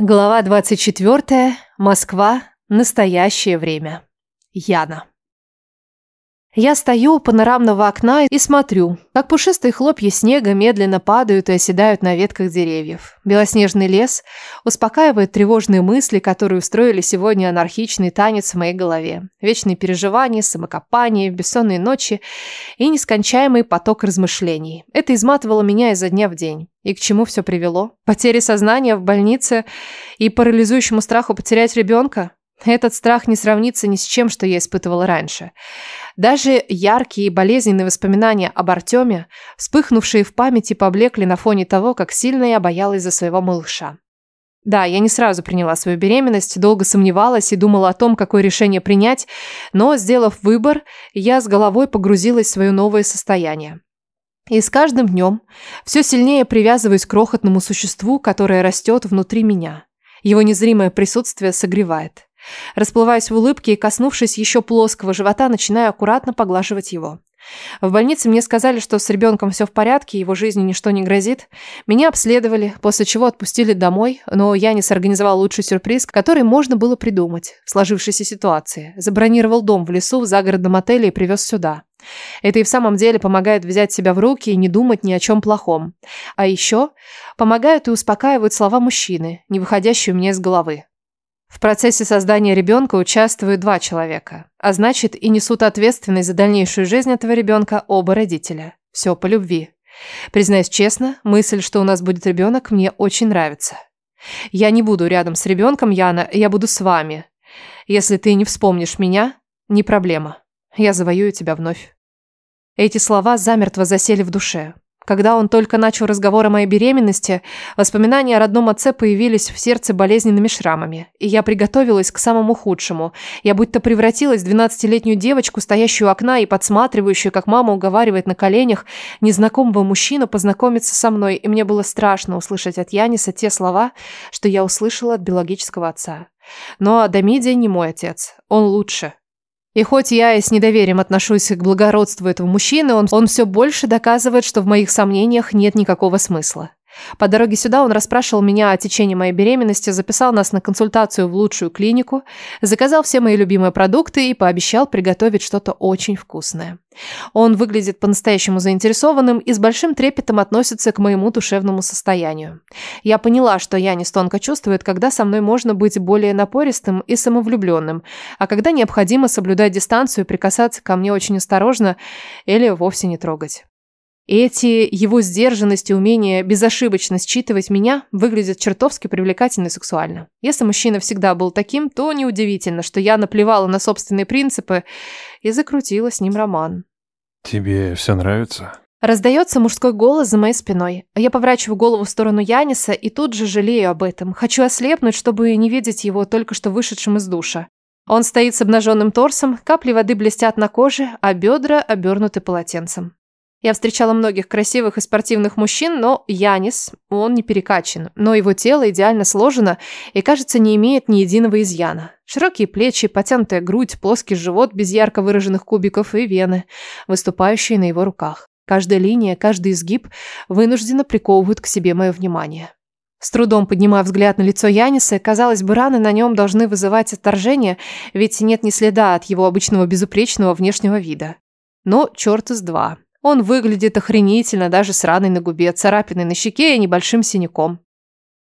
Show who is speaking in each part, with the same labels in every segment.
Speaker 1: Глава 24. Москва. Настоящее время. Яна. Я стою у панорамного окна и смотрю, как пушистые хлопья снега медленно падают и оседают на ветках деревьев. Белоснежный лес успокаивает тревожные мысли, которые устроили сегодня анархичный танец в моей голове. Вечные переживания, самокопание, бессонные ночи и нескончаемый поток размышлений. Это изматывало меня изо дня в день. И к чему все привело? Потере сознания в больнице и парализующему страху потерять ребенка? Этот страх не сравнится ни с чем, что я испытывала раньше. Даже яркие и болезненные воспоминания об Артеме, вспыхнувшие в памяти, поблекли на фоне того, как сильно я боялась за своего малыша. Да, я не сразу приняла свою беременность, долго сомневалась и думала о том, какое решение принять, но, сделав выбор, я с головой погрузилась в свое новое состояние. И с каждым днем все сильнее привязываюсь к крохотному существу, которое растет внутри меня. Его незримое присутствие согревает. Расплываясь в улыбке и коснувшись еще плоского живота, начинаю аккуратно поглаживать его. В больнице мне сказали, что с ребенком все в порядке, его жизни ничто не грозит. Меня обследовали, после чего отпустили домой, но я не сорганизовал лучший сюрприз, который можно было придумать в сложившейся ситуации. Забронировал дом в лесу в загородном отеле и привез сюда. Это и в самом деле помогает взять себя в руки и не думать ни о чем плохом. А еще помогают и успокаивают слова мужчины, не выходящие у меня из головы. В процессе создания ребенка участвуют два человека, а значит и несут ответственность за дальнейшую жизнь этого ребенка оба родителя. Все по любви. Признаюсь честно, мысль, что у нас будет ребенок, мне очень нравится. Я не буду рядом с ребенком, Яна, я буду с вами. Если ты не вспомнишь меня, не проблема. Я завоюю тебя вновь. Эти слова замертво засели в душе. Когда он только начал разговор о моей беременности, воспоминания о родном отце появились в сердце болезненными шрамами. И я приготовилась к самому худшему. Я будто превратилась в двенадцатилетнюю девочку, стоящую у окна и подсматривающую, как мама уговаривает на коленях незнакомого мужчину познакомиться со мной. И мне было страшно услышать от Яниса те слова, что я услышала от биологического отца. Но Адамидия не мой отец. Он лучше. И хоть я и с недоверием отношусь к благородству этого мужчины, он, он все больше доказывает, что в моих сомнениях нет никакого смысла. По дороге сюда он расспрашивал меня о течении моей беременности, записал нас на консультацию в лучшую клинику, заказал все мои любимые продукты и пообещал приготовить что-то очень вкусное. Он выглядит по-настоящему заинтересованным и с большим трепетом относится к моему душевному состоянию. Я поняла, что Янис тонко чувствует, когда со мной можно быть более напористым и самовлюбленным, а когда необходимо соблюдать дистанцию и прикасаться ко мне очень осторожно или вовсе не трогать. Эти его сдержанность и умение безошибочно считывать меня выглядят чертовски привлекательно и сексуально. Если мужчина всегда был таким, то неудивительно, что я наплевала на собственные принципы и закрутила с ним роман.
Speaker 2: «Тебе все нравится?»
Speaker 1: Раздается мужской голос за моей спиной. Я поворачиваю голову в сторону Яниса и тут же жалею об этом. Хочу ослепнуть, чтобы не видеть его только что вышедшим из душа. Он стоит с обнаженным торсом, капли воды блестят на коже, а бедра обернуты полотенцем. Я встречала многих красивых и спортивных мужчин, но Янис, он не перекачан, но его тело идеально сложено и, кажется, не имеет ни единого изъяна. Широкие плечи, потянутая грудь, плоский живот без ярко выраженных кубиков и вены, выступающие на его руках. Каждая линия, каждый изгиб вынужденно приковывают к себе мое внимание. С трудом поднимая взгляд на лицо Яниса, казалось бы, раны на нем должны вызывать отторжение, ведь нет ни следа от его обычного безупречного внешнего вида. Но черт из два. Он выглядит охренительно, даже с раной на губе, царапиной на щеке и небольшим синяком.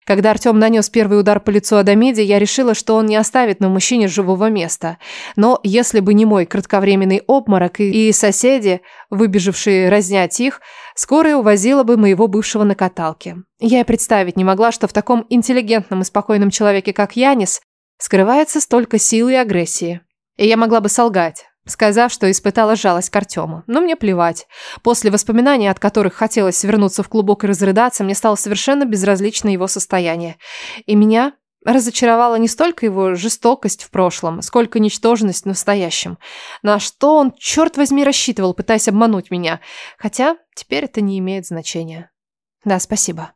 Speaker 1: Когда Артем нанес первый удар по лицу Адамиде, я решила, что он не оставит на мужчине живого места. Но если бы не мой кратковременный обморок и, соседи, выбежавшие разнять их, скорая увозила бы моего бывшего на каталке. Я и представить не могла, что в таком интеллигентном и спокойном человеке, как Янис, скрывается столько силы и агрессии. И я могла бы солгать, сказав, что испытала жалость к Артему. Но мне плевать. После воспоминаний, от которых хотелось свернуться в клубок и разрыдаться, мне стало совершенно безразлично его состояние. И меня разочаровала не столько его жестокость в прошлом, сколько ничтожность в настоящем. На что он, черт возьми, рассчитывал, пытаясь обмануть меня. Хотя теперь это не имеет значения. Да, спасибо.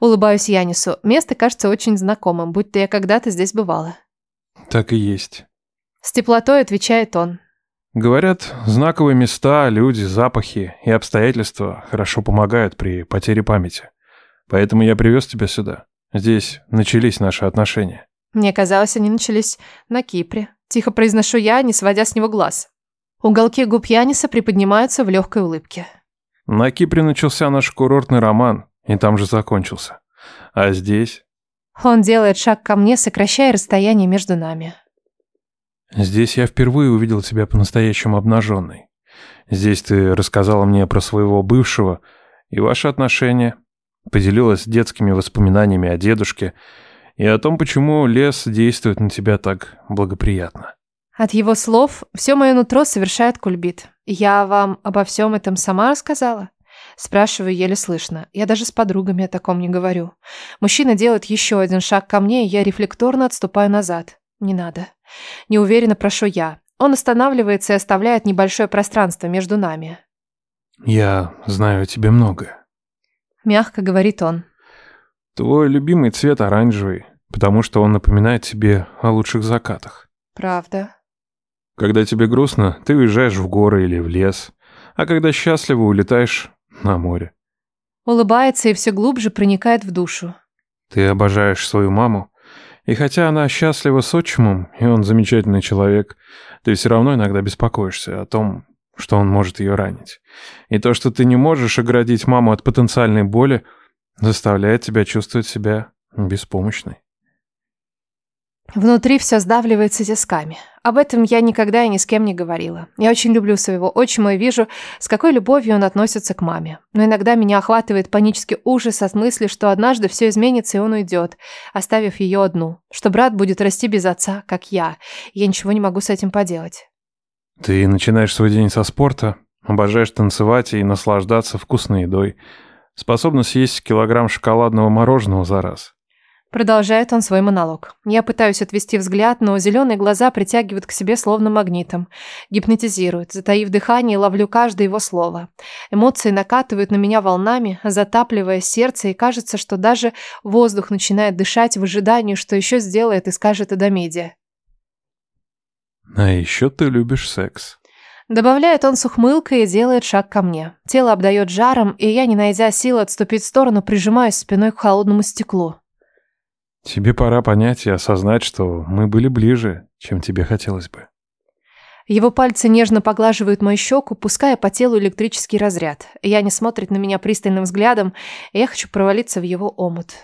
Speaker 1: Улыбаюсь Янису. Место кажется очень знакомым, будто я когда-то здесь бывала.
Speaker 2: Так и есть.
Speaker 1: С теплотой отвечает он.
Speaker 2: Говорят, знаковые места, люди, запахи и обстоятельства хорошо помогают при потере памяти. Поэтому я привез тебя сюда. Здесь начались наши отношения.
Speaker 1: Мне казалось, они начались на Кипре. Тихо произношу я, не сводя с него глаз. Уголки губ Яниса приподнимаются в легкой улыбке.
Speaker 2: На Кипре начался наш курортный роман, и там же закончился. А здесь...
Speaker 1: Он делает шаг ко мне, сокращая расстояние между нами.
Speaker 2: Здесь я впервые увидел тебя по-настоящему обнаженной. Здесь ты рассказала мне про своего бывшего и ваши отношения, поделилась детскими воспоминаниями о дедушке и о том, почему лес действует на тебя так благоприятно.
Speaker 1: От его слов все мое нутро совершает кульбит. Я вам обо всем этом сама рассказала? Спрашиваю еле слышно. Я даже с подругами о таком не говорю. Мужчина делает еще один шаг ко мне, и я рефлекторно отступаю назад. Не надо. Неуверенно прошу я. Он останавливается и оставляет небольшое пространство между нами.
Speaker 2: «Я знаю о тебе многое», —
Speaker 1: мягко говорит он.
Speaker 2: «Твой любимый цвет оранжевый, потому что он напоминает тебе о лучших закатах».
Speaker 1: «Правда?»
Speaker 2: «Когда тебе грустно, ты уезжаешь в горы или в лес, а когда счастливо, улетаешь на море».
Speaker 1: Улыбается и все глубже проникает в душу.
Speaker 2: «Ты обожаешь свою маму, и хотя она счастлива с отчимом, и он замечательный человек, ты все равно иногда беспокоишься о том, что он может ее ранить. И то, что ты не можешь оградить маму от потенциальной боли, заставляет тебя чувствовать себя беспомощной.
Speaker 1: Внутри все сдавливается тисками. Об этом я никогда и ни с кем не говорила. Я очень люблю своего отчима и вижу, с какой любовью он относится к маме. Но иногда меня охватывает панический ужас от мысли, что однажды все изменится и он уйдет, оставив ее одну. Что брат будет расти без отца, как я. Я ничего не могу с этим поделать.
Speaker 2: Ты начинаешь свой день со спорта, обожаешь танцевать и наслаждаться вкусной едой. Способна съесть килограмм шоколадного мороженого за раз.
Speaker 1: Продолжает он свой монолог. Я пытаюсь отвести взгляд, но зеленые глаза притягивают к себе словно магнитом. Гипнотизируют. Затаив дыхание, ловлю каждое его слово. Эмоции накатывают на меня волнами, затапливая сердце, и кажется, что даже воздух начинает дышать в ожидании, что еще сделает и скажет Адамиде.
Speaker 2: А еще ты любишь секс.
Speaker 1: Добавляет он с ухмылкой и делает шаг ко мне. Тело обдает жаром, и я, не найдя сил отступить в сторону, прижимаюсь спиной к холодному стеклу.
Speaker 2: Тебе пора понять и осознать, что мы были ближе, чем тебе хотелось бы.
Speaker 1: Его пальцы нежно поглаживают мою щеку, пуская по телу электрический разряд. Я не смотрит на меня пристальным взглядом, и я хочу провалиться в его омут.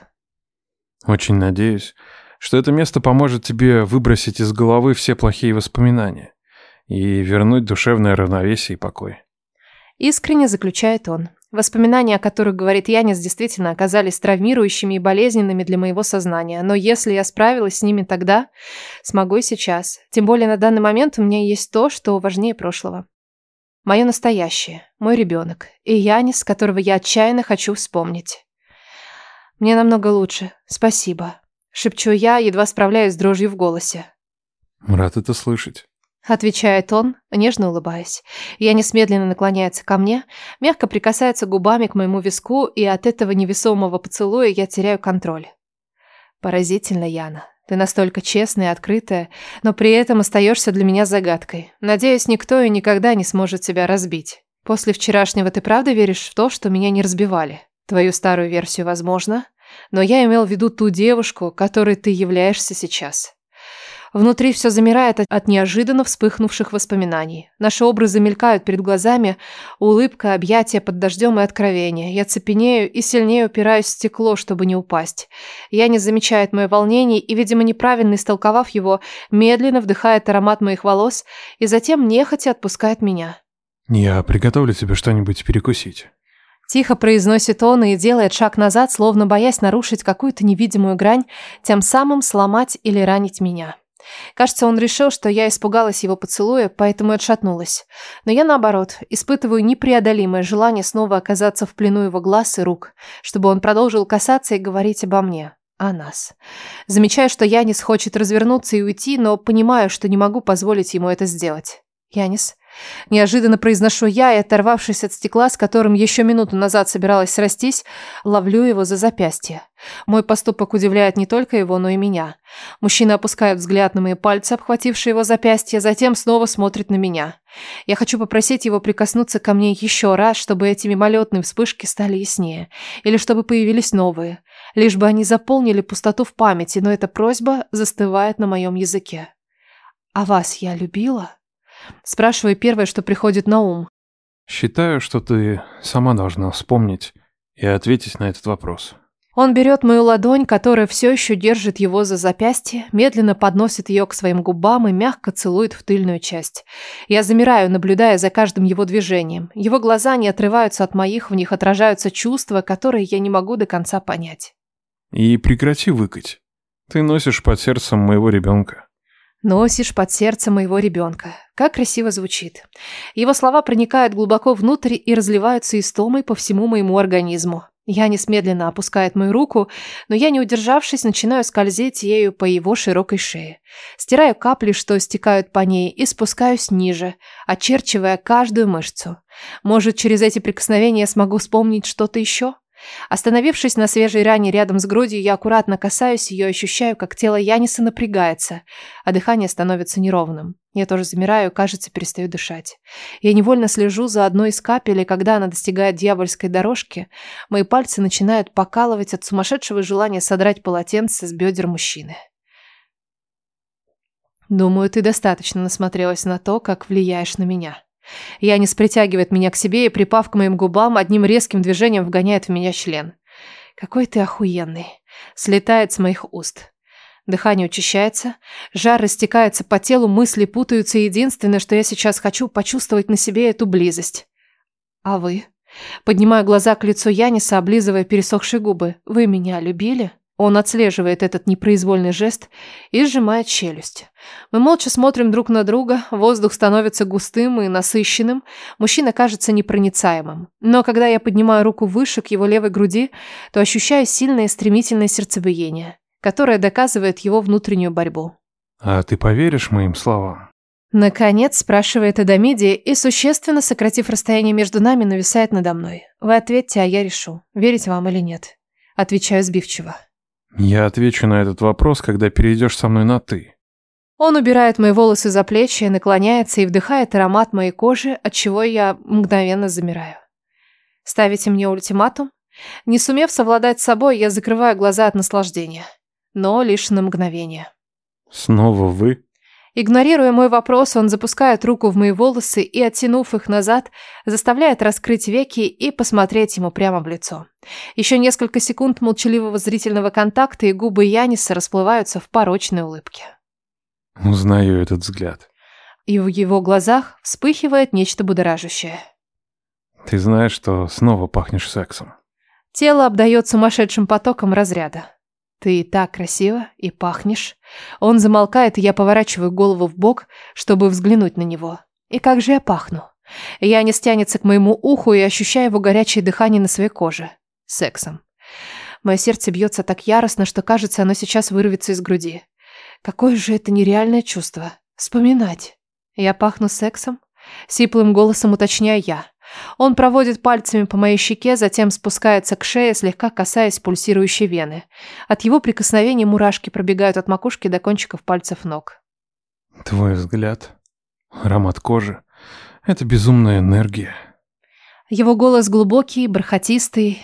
Speaker 2: Очень надеюсь, что это место поможет тебе выбросить из головы все плохие воспоминания и вернуть душевное равновесие и покой.
Speaker 1: Искренне заключает он. Воспоминания, о которых говорит Янис, действительно оказались травмирующими и болезненными для моего сознания. Но если я справилась с ними тогда, смогу и сейчас. Тем более на данный момент у меня есть то, что важнее прошлого. Мое настоящее, мой ребенок. И Янис, которого я отчаянно хочу вспомнить. Мне намного лучше. Спасибо. Шепчу я, едва справляюсь с дрожью в голосе.
Speaker 2: Рад это слышать.
Speaker 1: Отвечает он, нежно улыбаясь. Янис медленно наклоняется ко мне, мягко прикасается губами к моему виску, и от этого невесомого поцелуя я теряю контроль. Поразительно, Яна. Ты настолько честная и открытая, но при этом остаешься для меня загадкой. Надеюсь, никто и никогда не сможет тебя разбить. После вчерашнего ты правда веришь в то, что меня не разбивали? Твою старую версию возможно, но я имел в виду ту девушку, которой ты являешься сейчас. Внутри все замирает от неожиданно вспыхнувших воспоминаний. Наши образы мелькают перед глазами, улыбка, объятия под дождем и откровение. Я цепенею и сильнее упираюсь в стекло, чтобы не упасть. Я не замечает мое волнение и, видимо, неправильно истолковав его, медленно вдыхает аромат моих волос и затем нехотя отпускает меня.
Speaker 2: «Я приготовлю тебе что-нибудь перекусить».
Speaker 1: Тихо произносит он и делает шаг назад, словно боясь нарушить какую-то невидимую грань, тем самым сломать или ранить меня. Кажется, он решил, что я испугалась его поцелуя, поэтому отшатнулась. Но я, наоборот, испытываю непреодолимое желание снова оказаться в плену его глаз и рук, чтобы он продолжил касаться и говорить обо мне, о нас. Замечаю, что Янис хочет развернуться и уйти, но понимаю, что не могу позволить ему это сделать. Янис, Неожиданно произношу я и, оторвавшись от стекла, с которым еще минуту назад собиралась срастись, ловлю его за запястье. Мой поступок удивляет не только его, но и меня. Мужчина опускает взгляд на мои пальцы, обхватившие его запястье, затем снова смотрит на меня. Я хочу попросить его прикоснуться ко мне еще раз, чтобы эти мимолетные вспышки стали яснее. Или чтобы появились новые. Лишь бы они заполнили пустоту в памяти, но эта просьба застывает на моем языке. «А вас я любила?» Спрашиваю первое, что приходит на ум.
Speaker 2: Считаю, что ты сама должна вспомнить и ответить на этот вопрос.
Speaker 1: Он берет мою ладонь, которая все еще держит его за запястье, медленно подносит ее к своим губам и мягко целует в тыльную часть. Я замираю, наблюдая за каждым его движением. Его глаза не отрываются от моих, в них отражаются чувства, которые я не могу до конца понять.
Speaker 2: И прекрати выкать. Ты носишь под сердцем моего ребенка.
Speaker 1: Носишь под сердце моего ребенка. Как красиво звучит. Его слова проникают глубоко внутрь и разливаются истомой по всему моему организму. Янис медленно опускает мою руку, но я, не удержавшись, начинаю скользить ею по его широкой шее. Стираю капли, что стекают по ней, и спускаюсь ниже, очерчивая каждую мышцу. Может, через эти прикосновения смогу вспомнить что-то еще? Остановившись на свежей ране рядом с грудью, я аккуратно касаюсь ее ощущаю, как тело Яниса напрягается, а дыхание становится неровным. Я тоже замираю, кажется, перестаю дышать. Я невольно слежу за одной из капель, и когда она достигает дьявольской дорожки, мои пальцы начинают покалывать от сумасшедшего желания содрать полотенце с бедер мужчины. Думаю, ты достаточно насмотрелась на то, как влияешь на меня. Янис притягивает меня к себе и, припав к моим губам, одним резким движением вгоняет в меня член. Какой ты охуенный. Слетает с моих уст. Дыхание учащается, жар растекается по телу, мысли путаются, единственное, что я сейчас хочу, почувствовать на себе эту близость. А вы? Поднимаю глаза к лицу Яниса, облизывая пересохшие губы. Вы меня любили? Он отслеживает этот непроизвольный жест и сжимает челюсть. Мы молча смотрим друг на друга, воздух становится густым и насыщенным, мужчина кажется непроницаемым. Но когда я поднимаю руку выше к его левой груди, то ощущаю сильное и стремительное сердцебиение, которое доказывает его внутреннюю борьбу.
Speaker 2: «А ты поверишь моим словам?»
Speaker 1: Наконец, спрашивает Адамиди и, существенно сократив расстояние между нами, нависает надо мной. Вы ответьте, а я решу, верить вам или нет. Отвечаю сбивчиво.
Speaker 2: Я отвечу на этот вопрос, когда перейдешь со мной на «ты».
Speaker 1: Он убирает мои волосы за плечи, наклоняется и вдыхает аромат моей кожи, от чего я мгновенно замираю. Ставите мне ультиматум? Не сумев совладать с собой, я закрываю глаза от наслаждения. Но лишь на мгновение.
Speaker 2: Снова вы?
Speaker 1: Игнорируя мой вопрос, он запускает руку в мои волосы и, оттянув их назад, заставляет раскрыть веки и посмотреть ему прямо в лицо. Еще несколько секунд молчаливого зрительного контакта, и губы Яниса расплываются в порочной улыбке.
Speaker 2: Узнаю этот взгляд.
Speaker 1: И в его глазах вспыхивает нечто будоражащее.
Speaker 2: Ты знаешь, что снова пахнешь сексом.
Speaker 1: Тело обдает сумасшедшим потоком разряда. «Ты так красиво и пахнешь». Он замолкает, и я поворачиваю голову в бок, чтобы взглянуть на него. И как же я пахну? Янис тянется к моему уху и ощущаю его горячее дыхание на своей коже. Сексом. Мое сердце бьется так яростно, что кажется, оно сейчас вырвется из груди. Какое же это нереальное чувство. Вспоминать. Я пахну сексом? Сиплым голосом уточняю я. Он проводит пальцами по моей щеке, затем спускается к шее, слегка касаясь пульсирующей вены. От его прикосновения мурашки пробегают от макушки до кончиков пальцев ног.
Speaker 2: Твой взгляд, аромат кожи — это безумная энергия.
Speaker 1: Его голос глубокий, бархатистый.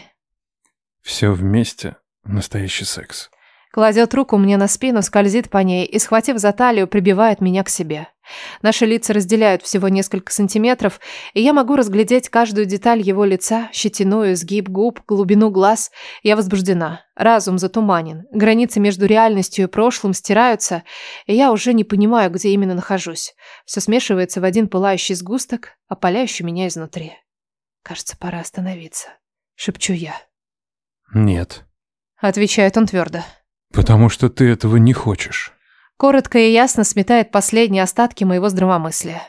Speaker 2: Все вместе — настоящий секс.
Speaker 1: Кладет руку мне на спину, скользит по ней и, схватив за талию, прибивает меня к себе. Наши лица разделяют всего несколько сантиметров, и я могу разглядеть каждую деталь его лица, щетину, изгиб губ, глубину глаз. Я возбуждена. Разум затуманен. Границы между реальностью и прошлым стираются, и я уже не понимаю, где именно нахожусь. Все смешивается в один пылающий сгусток, опаляющий меня изнутри. Кажется, пора остановиться. Шепчу я.
Speaker 2: «Нет», —
Speaker 1: отвечает он твердо.
Speaker 2: Потому что ты этого не хочешь.
Speaker 1: Коротко и ясно сметает последние остатки моего здравомыслия.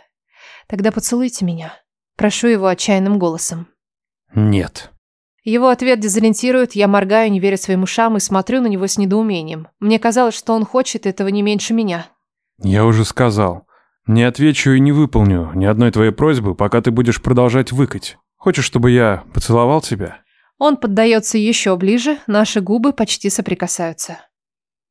Speaker 1: Тогда поцелуйте меня. Прошу его отчаянным голосом.
Speaker 2: Нет.
Speaker 1: Его ответ дезориентирует, я моргаю, не веря своим ушам и смотрю на него с недоумением. Мне казалось, что он хочет этого не меньше меня.
Speaker 2: Я уже сказал. Не отвечу и не выполню ни одной твоей просьбы, пока ты будешь продолжать выкать. Хочешь, чтобы я поцеловал тебя?
Speaker 1: Он поддается еще ближе, наши губы почти соприкасаются.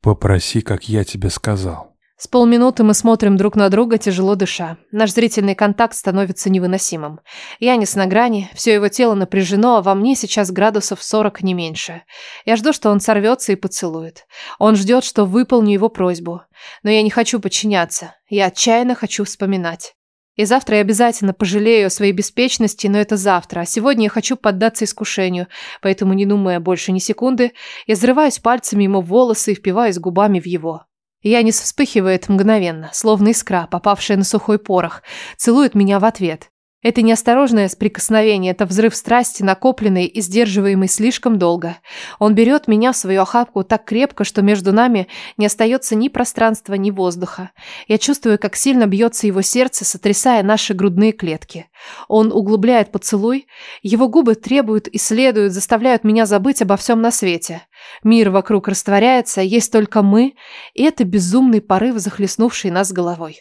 Speaker 2: Попроси, как я тебе сказал.
Speaker 1: С полминуты мы смотрим друг на друга, тяжело дыша. Наш зрительный контакт становится невыносимым. Янис на грани, все его тело напряжено, а во мне сейчас градусов 40 не меньше. Я жду, что он сорвется и поцелует. Он ждет, что выполню его просьбу. Но я не хочу подчиняться. Я отчаянно хочу вспоминать. И завтра я обязательно пожалею о своей беспечности, но это завтра. А сегодня я хочу поддаться искушению, поэтому, не думая больше ни секунды, я взрываюсь пальцами ему волосы и впиваюсь губами в его. Янис вспыхивает мгновенно, словно искра, попавшая на сухой порох, целует меня в ответ. Это неосторожное прикосновение, это взрыв страсти, накопленный и сдерживаемый слишком долго. Он берет меня в свою охапку так крепко, что между нами не остается ни пространства, ни воздуха. Я чувствую, как сильно бьется его сердце, сотрясая наши грудные клетки. Он углубляет поцелуй, его губы требуют и следуют, заставляют меня забыть обо всем на свете. Мир вокруг растворяется, есть только мы, и это безумный порыв, захлестнувший нас головой.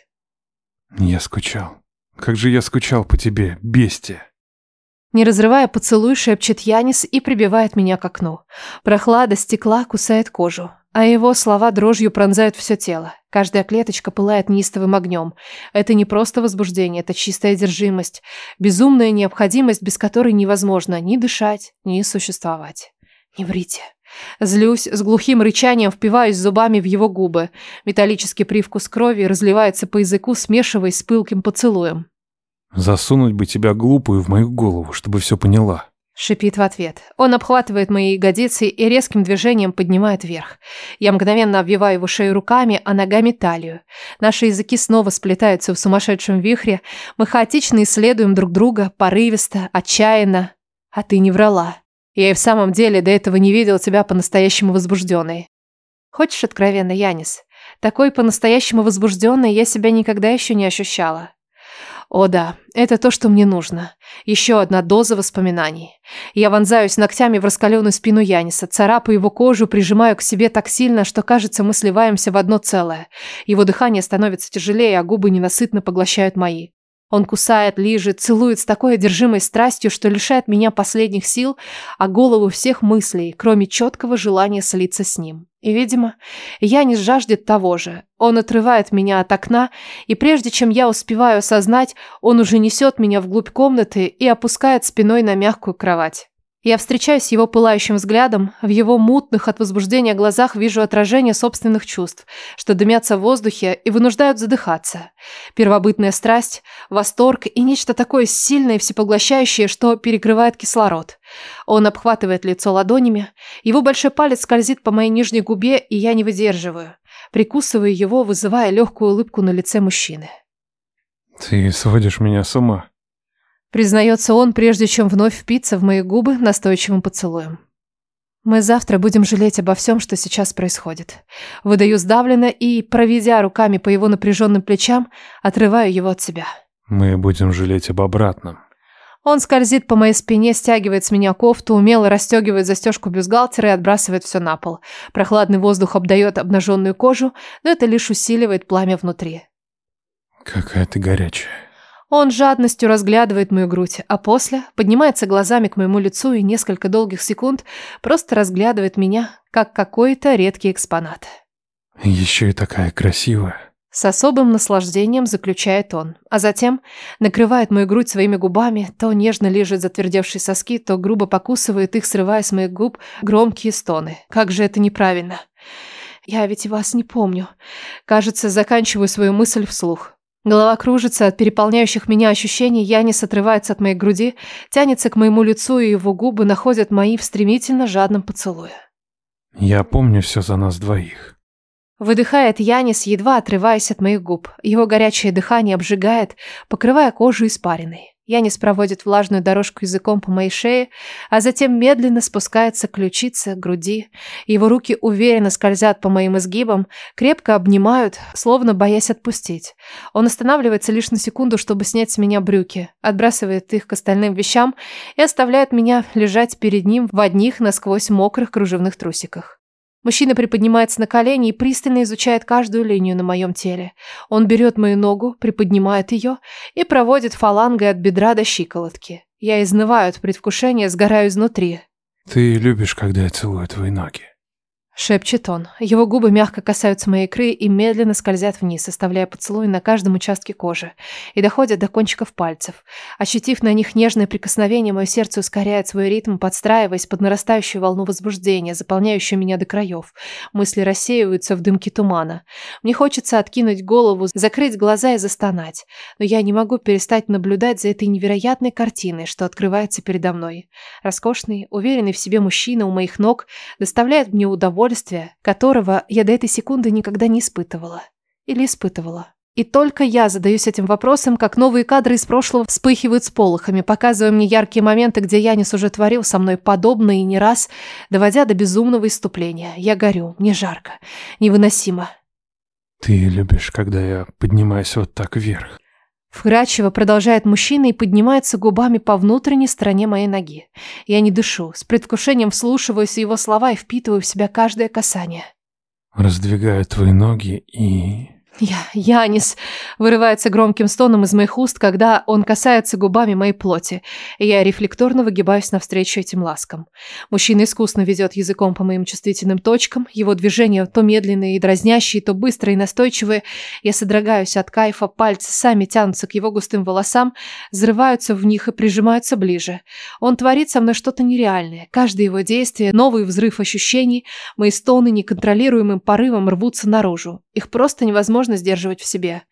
Speaker 2: Я скучал. Как же я скучал по тебе, бестия.
Speaker 1: Не разрывая поцелуй, шепчет Янис и прибивает меня к окну. Прохлада стекла кусает кожу, а его слова дрожью пронзают все тело. Каждая клеточка пылает неистовым огнем. Это не просто возбуждение, это чистая одержимость, безумная необходимость, без которой невозможно ни дышать, ни существовать. Не врите. Злюсь, с глухим рычанием впиваюсь зубами в его губы. Металлический привкус крови разливается по языку, смешиваясь с пылким поцелуем.
Speaker 2: «Засунуть бы тебя глупую в мою голову, чтобы все поняла».
Speaker 1: Шипит в ответ. Он обхватывает мои ягодицы и резким движением поднимает вверх. Я мгновенно обвиваю его шею руками, а ногами талию. Наши языки снова сплетаются в сумасшедшем вихре. Мы хаотично исследуем друг друга, порывисто, отчаянно. А ты не врала. Я и в самом деле до этого не видел тебя по-настоящему возбужденной. Хочешь откровенно, Янис? Такой по-настоящему возбужденной я себя никогда еще не ощущала. О да, это то, что мне нужно. Еще одна доза воспоминаний. Я вонзаюсь ногтями в раскаленную спину Яниса, царапаю его кожу, прижимаю к себе так сильно, что кажется, мы сливаемся в одно целое. Его дыхание становится тяжелее, а губы ненасытно поглощают мои. Он кусает, лижет, целует с такой одержимой страстью, что лишает меня последних сил, а голову всех мыслей, кроме четкого желания слиться с ним. И, видимо, я не жаждет того же. Он отрывает меня от окна, и прежде чем я успеваю осознать, он уже несет меня вглубь комнаты и опускает спиной на мягкую кровать. Я встречаюсь с его пылающим взглядом, в его мутных от возбуждения глазах вижу отражение собственных чувств, что дымятся в воздухе и вынуждают задыхаться. Первобытная страсть, восторг и нечто такое сильное и всепоглощающее, что перекрывает кислород. Он обхватывает лицо ладонями, его большой палец скользит по моей нижней губе, и я не выдерживаю. Прикусываю его, вызывая легкую улыбку на лице мужчины.
Speaker 2: «Ты сводишь меня с ума»,
Speaker 1: Признается он, прежде чем вновь впиться в мои губы настойчивым поцелуем. Мы завтра будем жалеть обо всем, что сейчас происходит. Выдаю сдавленно и, проведя руками по его напряженным плечам, отрываю его от себя.
Speaker 2: Мы будем жалеть об обратном.
Speaker 1: Он скользит по моей спине, стягивает с меня кофту, умело расстегивает застежку бюстгальтера и отбрасывает все на пол. Прохладный воздух обдает обнаженную кожу, но это лишь усиливает пламя внутри.
Speaker 2: Какая ты горячая.
Speaker 1: Он жадностью разглядывает мою грудь, а после поднимается глазами к моему лицу и несколько долгих секунд просто разглядывает меня, как какой-то редкий экспонат.
Speaker 2: Еще и такая красивая.
Speaker 1: С особым наслаждением заключает он, а затем накрывает мою грудь своими губами, то нежно лежит затвердевшие соски, то грубо покусывает их, срывая с моих губ громкие стоны. Как же это неправильно. Я ведь вас не помню. Кажется, заканчиваю свою мысль вслух. Голова кружится от переполняющих меня ощущений, Янис отрывается от моей груди, тянется к моему лицу, и его губы находят мои в стремительно жадном поцелуе.
Speaker 2: «Я помню все за нас двоих».
Speaker 1: Выдыхает Янис, едва отрываясь от моих губ. Его горячее дыхание обжигает, покрывая кожу испариной. Янис проводит влажную дорожку языком по моей шее, а затем медленно спускается к ключице, груди. Его руки уверенно скользят по моим изгибам, крепко обнимают, словно боясь отпустить. Он останавливается лишь на секунду, чтобы снять с меня брюки, отбрасывает их к остальным вещам и оставляет меня лежать перед ним в одних насквозь мокрых кружевных трусиках. Мужчина приподнимается на колени и пристально изучает каждую линию на моем теле. Он берет мою ногу, приподнимает ее и проводит фалангой от бедра до щиколотки. Я изнываю от предвкушения, сгораю изнутри.
Speaker 2: Ты любишь, когда я целую твои ноги.
Speaker 1: Шепчет он. Его губы мягко касаются моей икры и медленно скользят вниз, оставляя поцелуй на каждом участке кожи, и доходят до кончиков пальцев. Ощутив на них нежное прикосновение, мое сердце ускоряет свой ритм, подстраиваясь под нарастающую волну возбуждения, заполняющую меня до краев. Мысли рассеиваются в дымке тумана. Мне хочется откинуть голову, закрыть глаза и застонать, но я не могу перестать наблюдать за этой невероятной картиной, что открывается передо мной. Роскошный, уверенный в себе мужчина у моих ног доставляет мне удовольствие, удовольствия, которого я до этой секунды никогда не испытывала. Или испытывала. И только я задаюсь этим вопросом, как новые кадры из прошлого вспыхивают с полохами, показывая мне яркие моменты, где Янис уже творил со мной подобное и не раз, доводя до безумного иступления. Я горю, мне жарко, невыносимо.
Speaker 2: Ты любишь, когда я поднимаюсь вот так вверх?
Speaker 1: Вкрадчиво продолжает мужчина и поднимается губами по внутренней стороне моей ноги. Я не дышу, с предвкушением вслушиваюсь в его слова и впитываю в себя каждое касание.
Speaker 2: Раздвигаю твои ноги и...
Speaker 1: Я, Янис, вырывается громким стоном из моих уст, когда он касается губами моей плоти, и я рефлекторно выгибаюсь навстречу этим ласкам. Мужчина искусно ведет языком по моим чувствительным точкам, его движения то медленные и дразнящие, то быстрые и настойчивые. Я содрогаюсь от кайфа, пальцы сами тянутся к его густым волосам, взрываются в них и прижимаются ближе. Он творит со мной что-то нереальное. Каждое его действие – новый взрыв ощущений, мои стоны неконтролируемым порывом рвутся наружу. Их просто невозможно невозможно сдерживать в себе.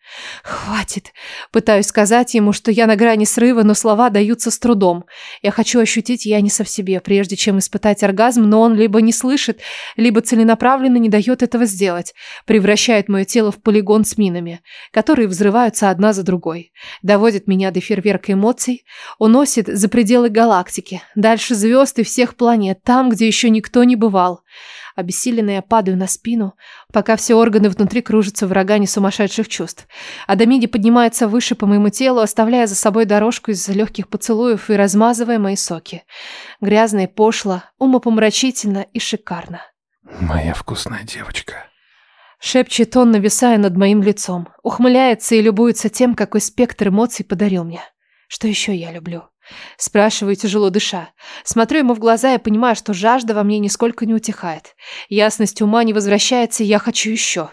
Speaker 1: Хватит. Пытаюсь сказать ему, что я на грани срыва, но слова даются с трудом. Я хочу ощутить Яниса в себе, прежде чем испытать оргазм, но он либо не слышит, либо целенаправленно не дает этого сделать. Превращает мое тело в полигон с минами, которые взрываются одна за другой. Доводит меня до фейерверка эмоций, уносит за пределы галактики, дальше звезд и всех планет, там, где еще никто не бывал. Обессиленная, падаю на спину, пока все органы внутри кружатся в урагане сумасшедших чувств. Адамиди поднимается выше по моему телу, оставляя за собой дорожку из легких поцелуев и размазывая мои соки. Грязно и пошло, умопомрачительно и шикарно.
Speaker 2: «Моя вкусная девочка»,
Speaker 1: Шепчет он, нависая над моим лицом. Ухмыляется и любуется тем, какой спектр эмоций подарил мне. Что еще я люблю? Спрашиваю, тяжело дыша. Смотрю ему в глаза и понимаю, что жажда во мне нисколько не утихает. Ясность ума не возвращается, и я хочу еще.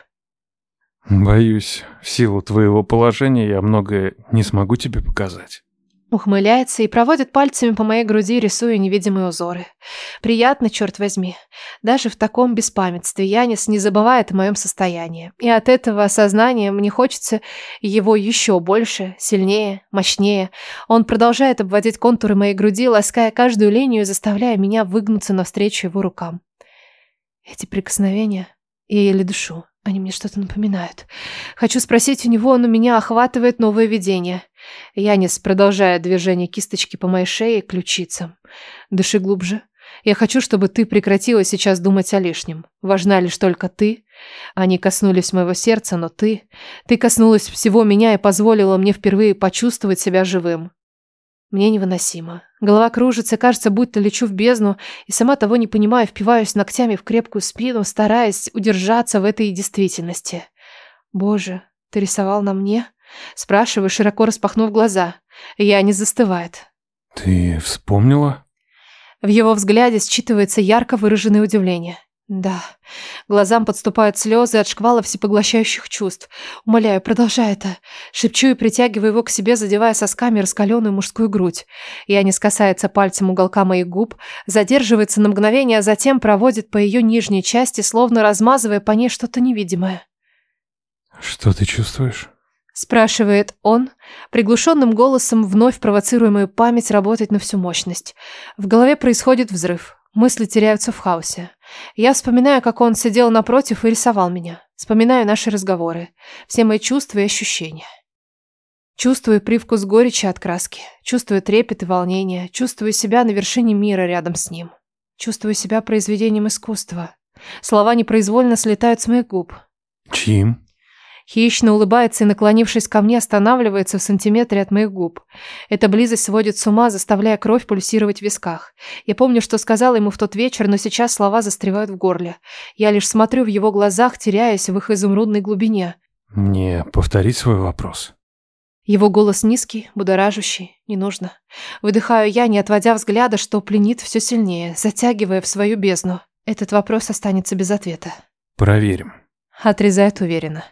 Speaker 2: Боюсь, в силу твоего положения я многое не смогу тебе показать.
Speaker 1: Ухмыляется и проводит пальцами по моей груди, рисуя невидимые узоры. Приятно, черт возьми. Даже в таком беспамятстве Янис не забывает о моем состоянии. И от этого осознания мне хочется его еще больше, сильнее, мощнее. Он продолжает обводить контуры моей груди, лаская каждую линию, заставляя меня выгнуться навстречу его рукам. Эти прикосновения... Я еле дышу. Они мне что-то напоминают. Хочу спросить у него, но меня охватывает новое видение. Янис продолжает движение кисточки по моей шее и ключицам. Дыши глубже. Я хочу, чтобы ты прекратила сейчас думать о лишнем. Важна лишь только ты. Они коснулись моего сердца, но ты... Ты коснулась всего меня и позволила мне впервые почувствовать себя живым. Мне невыносимо. Голова кружится, кажется, будто лечу в бездну, и сама того не понимая, впиваюсь ногтями в крепкую спину, стараясь удержаться в этой действительности. Боже, ты рисовал на мне? Спрашиваю, широко распахнув глаза. Я не застывает.
Speaker 2: Ты вспомнила?
Speaker 1: В его взгляде считывается ярко выраженное удивление. Да. Глазам подступают слезы от шквала всепоглощающих чувств. Умоляю, продолжай это. Шепчу и притягиваю его к себе, задевая сосками раскаленную мужскую грудь. Я не касается пальцем уголка моих губ, задерживается на мгновение, а затем проводит по ее нижней части, словно размазывая по ней что-то невидимое.
Speaker 2: Что ты чувствуешь?
Speaker 1: Спрашивает он, приглушенным голосом вновь провоцируя мою память работать на всю мощность. В голове происходит взрыв. Мысли теряются в хаосе. Я вспоминаю, как он сидел напротив и рисовал меня. Вспоминаю наши разговоры, все мои чувства и ощущения. Чувствую привкус горечи от краски, чувствую трепет и волнение, чувствую себя на вершине мира рядом с ним. Чувствую себя произведением искусства. Слова непроизвольно слетают с моих губ.
Speaker 2: Чьим?
Speaker 1: Хищно улыбается и, наклонившись ко мне, останавливается в сантиметре от моих губ. Эта близость сводит с ума, заставляя кровь пульсировать в висках. Я помню, что сказала ему в тот вечер, но сейчас слова застревают в горле. Я лишь смотрю в его глазах, теряясь в их изумрудной глубине.
Speaker 2: Мне повторить свой вопрос?
Speaker 1: Его голос низкий, будоражащий, не нужно. Выдыхаю я, не отводя взгляда, что пленит все сильнее, затягивая в свою бездну. Этот вопрос останется без ответа.
Speaker 2: Проверим.
Speaker 1: Отрезает уверенно.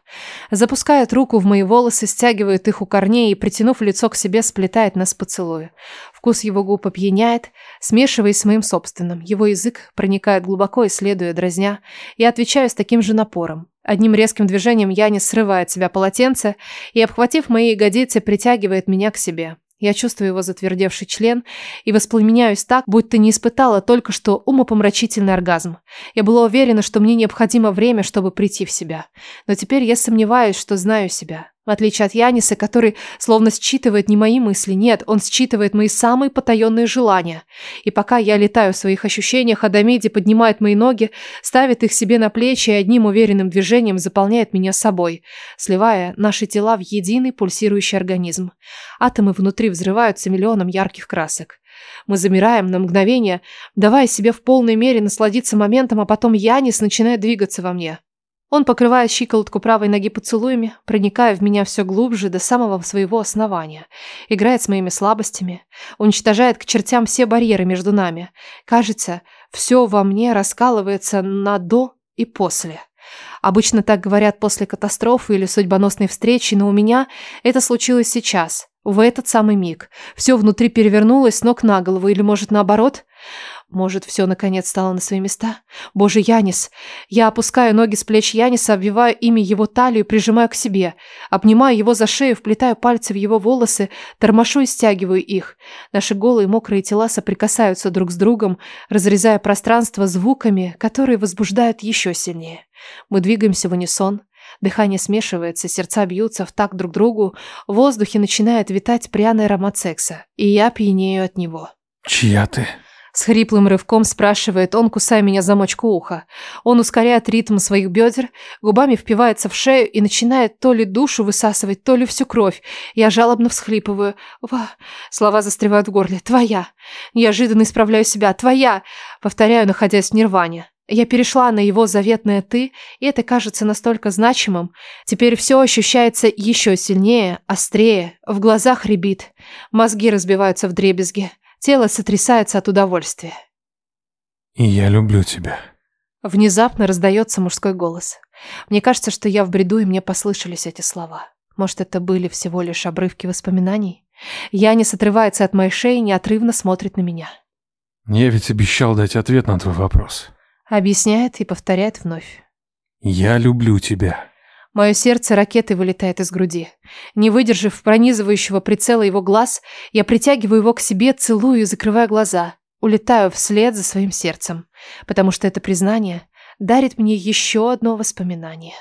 Speaker 1: Запускает руку в мои волосы, стягивает их у корней и, притянув лицо к себе, сплетает нас поцелую. Вкус его губ опьяняет, смешиваясь с моим собственным. Его язык проникает глубоко, исследуя, дразня. Я отвечаю с таким же напором. Одним резким движением Янис срывает себя полотенце и, обхватив мои ягодицы, притягивает меня к себе. Я чувствую его затвердевший член и воспламеняюсь так, будто не испытала только что умопомрачительный оргазм. Я была уверена, что мне необходимо время, чтобы прийти в себя. Но теперь я сомневаюсь, что знаю себя. В отличие от Яниса, который словно считывает не мои мысли, нет, он считывает мои самые потаенные желания. И пока я летаю в своих ощущениях, Адамиди поднимает мои ноги, ставит их себе на плечи и одним уверенным движением заполняет меня собой, сливая наши тела в единый пульсирующий организм. Атомы внутри взрываются миллионом ярких красок. Мы замираем на мгновение, давая себе в полной мере насладиться моментом, а потом Янис начинает двигаться во мне. Он покрывает щиколотку правой ноги поцелуями, проникая в меня все глубже до самого своего основания, играет с моими слабостями, уничтожает к чертям все барьеры между нами. Кажется, все во мне раскалывается на «до» и «после». Обычно так говорят после катастрофы или судьбоносной встречи, но у меня это случилось сейчас, в этот самый миг. Все внутри перевернулось с ног на голову, или, может, наоборот? Может, все наконец стало на свои места? Боже, Янис! Я опускаю ноги с плеч Яниса, обвиваю ими его талию, прижимаю к себе. Обнимаю его за шею, вплетаю пальцы в его волосы, тормошу и стягиваю их. Наши голые мокрые тела соприкасаются друг с другом, разрезая пространство звуками, которые возбуждают еще сильнее. Мы двигаемся в унисон. Дыхание смешивается, сердца бьются в такт друг другу, в воздухе начинает витать пряный аромат секса, и я пьянею от него.
Speaker 2: «Чья ты?»
Speaker 1: С хриплым рывком спрашивает он, кусая меня замочку уха. Он ускоряет ритм своих бедер, губами впивается в шею и начинает то ли душу высасывать, то ли всю кровь. Я жалобно всхлипываю. «Ва...» Слова застревают в горле. «Твоя!» Неожиданно исправляю себя. «Твоя!» Повторяю, находясь в нирване. Я перешла на его заветное «ты», и это кажется настолько значимым. Теперь все ощущается еще сильнее, острее, в глазах рябит. Мозги разбиваются в дребезги. Тело сотрясается от удовольствия.
Speaker 2: И я люблю тебя.
Speaker 1: Внезапно раздается мужской голос. Мне кажется, что я в бреду, и мне послышались эти слова. Может, это были всего лишь обрывки воспоминаний? Янис отрывается от моей шеи и неотрывно смотрит на меня.
Speaker 2: Я ведь обещал дать ответ на твой вопрос.
Speaker 1: Объясняет и повторяет вновь.
Speaker 2: Я люблю тебя.
Speaker 1: Мое сердце ракетой вылетает из груди. Не выдержав пронизывающего прицела его глаз, я притягиваю его к себе, целую и закрываю глаза. Улетаю вслед за своим сердцем, потому что это признание дарит мне еще одно воспоминание.